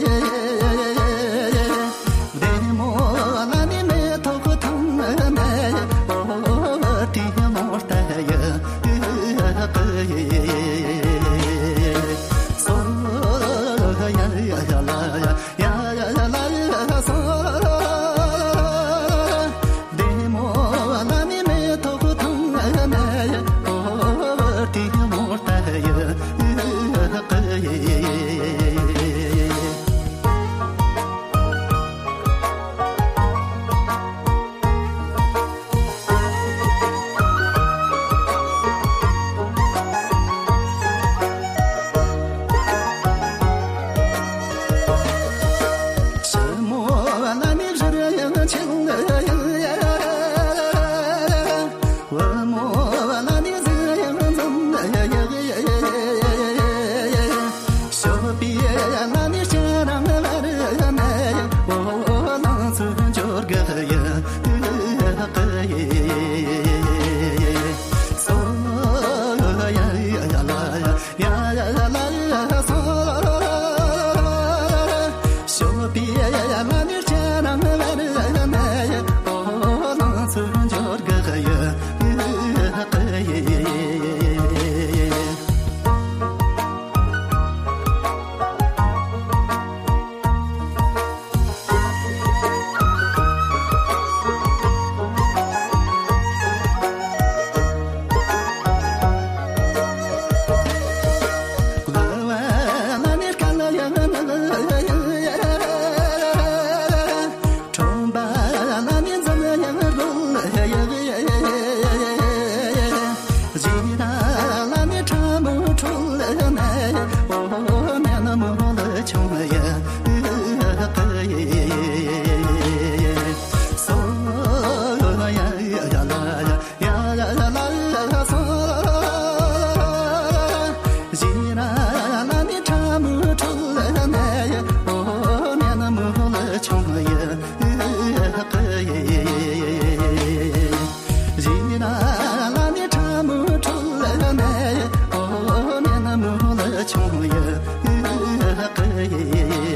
yeah, yeah. zin na ma